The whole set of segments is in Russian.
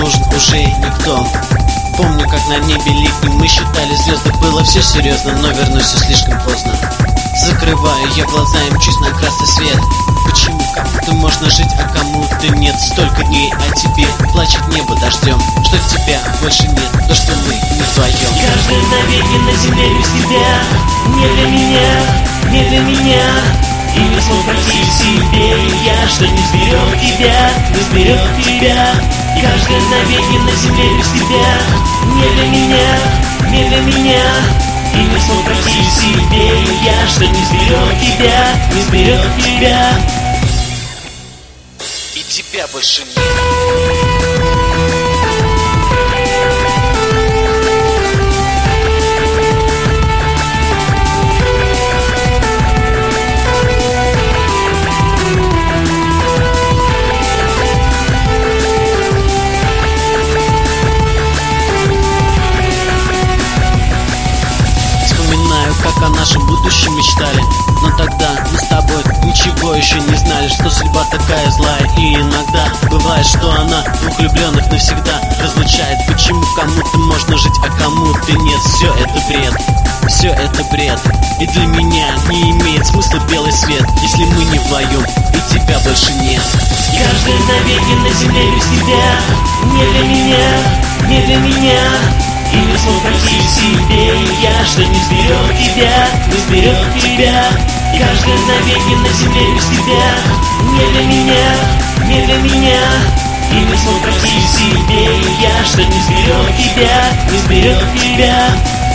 нужен уже никто. Помню, как на небе летним мы считали звезды Было все серьезно, но вернусь все слишком поздно. Закрываю я глаза и мчусь красный свет. Почему кому-то можно жить, а кому-то нет? Столько дней, а тебе плачет небо дождем Что тебя больше нет, то что мы не вдвоем Каждое мгновение на земле без тебя Не для меня, не для меня. И не смог пройти себе я Что не сберег тебя, не сберег тебя Каждое мгновение на земле без тебя. Не для меня, не для меня. И не смог пройти себе. Я Что не сберег тебя, не сберег тебя. И тебя больше нет как о нашем будущем мечтали. Но тогда мы с тобой ничего еще не знали Что судьба такая злая. И иногда бывает, что она двух влюбленных навсегда разлучает. Почему кому-то можно жить, а кому-то нет? Все это бред, все это бред. И для меня не имеет смысла белый свет Если мы не вдвоем, и тебя больше нет. Каждое мгновение на земле без тебя Не для меня, не для меня И пройти себе я Что не сберег тебя, не сберег тебя. Каждое мгновение на земле без тебя. Не для меня, не для меня. И пройти себе я Что не сберег тебя, не сберег тебя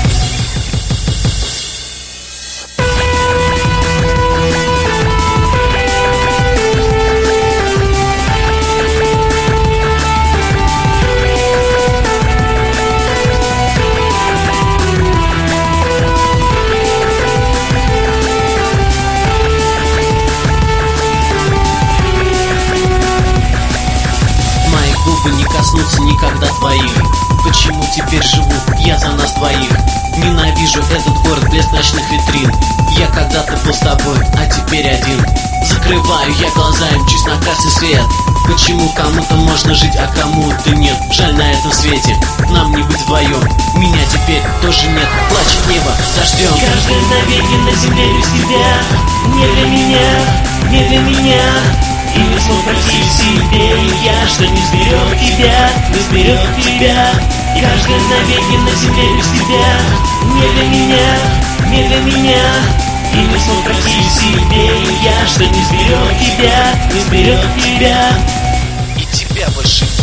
Губы не коснутся никогда твоих. Почему теперь живу я за нас двоих? Ненавижу этот город без ночных витрин. Я когда-то был с тобой, а теперь один. Закрываю я глаза и мчусь на красный свет. Почему кому-то можно жить, а кому-то нет? Жаль на этом свете, нам не быть вдвоем. Меня теперь тоже нет, плачет небо дождем. Каждое мгновение на земле без тебя. Не для меня, не для меня. И не смог себе я Что не сберег тебя, не сберег тебя. Каждое мгновение на земле без тебя Не для меня, не для меня. И не смог пройти себе я Что не сберег тебя, не сберег тебя. И тебя больше